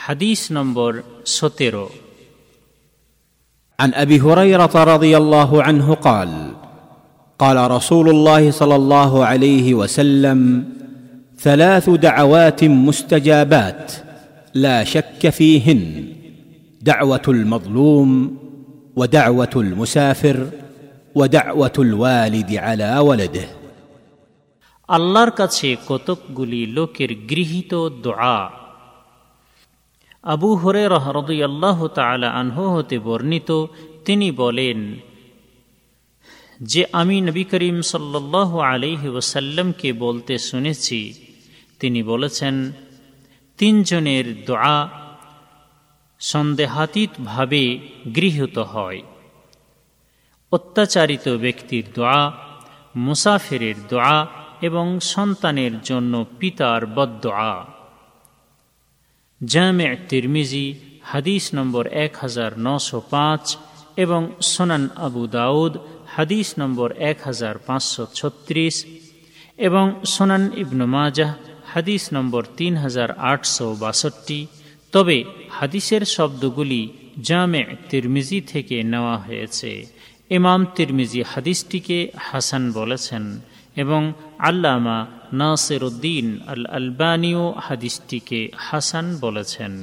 হাদিস নম্বর সতেরো عن ابي هريره رضي الله عنه قال قال رسول الله صلى الله عليه وسلم ثلاث دعوات مستجابات لا شك فيهن دعوه المظلوم ودعوه المسافر ودعوه الوالد على ولده আল্লাহর কাছে কতকগুলি লোকের গৃহীত দোয়া আবু হরে রহরদুই আল্লাহ তালা আনহু হতে বর্ণিত, তিনি বলেন, যে আমি নবী করিম সাল্লাহ আলহি ওসাল্লামকে বলতে শুনেছি, তিনি বলেছেন, তিনজনের দোয়া সন্দেহাতীতভাবে গৃহীত হয়। অত্যাচারিত ব্যক্তির দোয়া, মুসাফিরের দোয়া এবং সন্তানের জন্য পিতার বদোয়া জামে তিরমিজি হাদিস নম্বর এক হাজার নশো পাঁচ এবং সোনান আবু দাউদ হাদিস নম্বর এক হাজার পাঁচশো ছত্রিশ এবং সোনান ইবনু মাজাহ হাদিস নম্বর তিন হাজার আটশো বাষট্টি তবে হাদিসের শব্দগুলি জামে তিরমিজি থেকে নেওয়া হয়েছে। ইমাম তিরমিজি হাদিসটিকে হাসান বলেছেন। এবং আল্লামা নাসির উদ্দিন আল আলবানীয় হাদিসটিকে হাসান বলেছেন।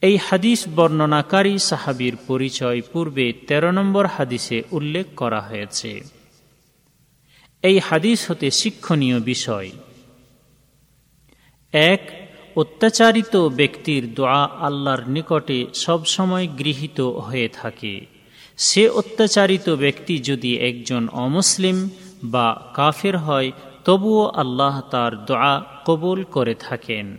এই হাদিস বর্ণনাকারী সাহাবির পরিচয় পূর্বে ১৩ নম্বর হাদিসে উল্লেখ করা হয়েছে। এই হাদিস হতে শিক্ষণীয় বিষয়। এক, অত্যাচারিত ব্যক্তির দোয়া আল্লাহর নিকটে সবসময় গৃহীত হয়ে থাকে। সে অত্যাচারিত ব্যক্তি যদি একজন অমুসলিম বা কাফের হয়, তবুও আল্লাহ তার দোয়া কবুল করে থাকেন।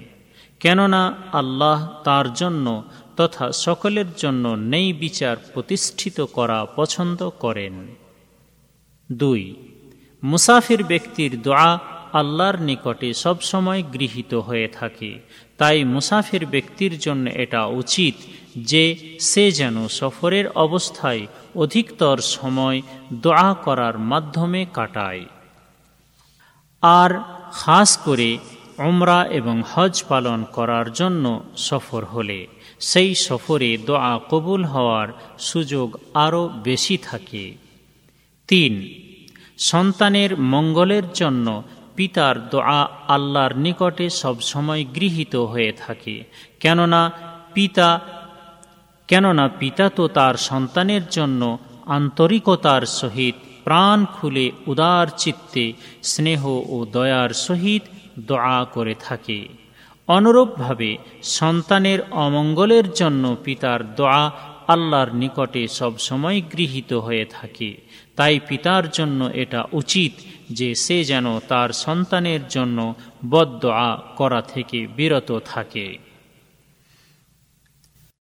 কেননা আল্লাহ তার জন্য তথা সকলের জন্য নেই বিচার প্রতিষ্ঠিত করা পছন্দ করেন। দুই, মুসাফির ব্যক্তির দোয়া আল্লাহর নিকটে সবসময় গৃহীত হয়ে থাকে। তাই মুসাফির ব্যক্তির জন্য এটা উচিত যে সে যেন সফরের অবস্থায় অধিকতর সময় দোয়া করার মাধ্যমে কাটায়। আর খাস করে ওমরা এবং হজ পালন করার জন্য সফর হলে সেই সফরে দোয়া কবুল হওয়ার সুযোগ আরও বেশি থাকে। তিন, সন্তানের মঙ্গলের জন্য পিতার দোয়া আল্লাহর নিকটে সবসময় গৃহীত হয়ে থাকে। কেননা পিতা কেননা পিতা তো তার সন্তানের জন্য আন্তরিকতার সহিত প্রাণ খুলে উদার চিত্তে স্নেহ ও দয়ার সহিত দোয়া করে থাকে। অনুরূপভাবে সন্তানের অমঙ্গলের জন্য পিতার দোয়া আল্লাহর নিকটে সব সময় গৃহীত হয়ে থাকে। তাই পিতার জন্য এটা উচিত যে সে যেন তার সন্তানের জন্য বদ করা থেকে বিরত থাকে।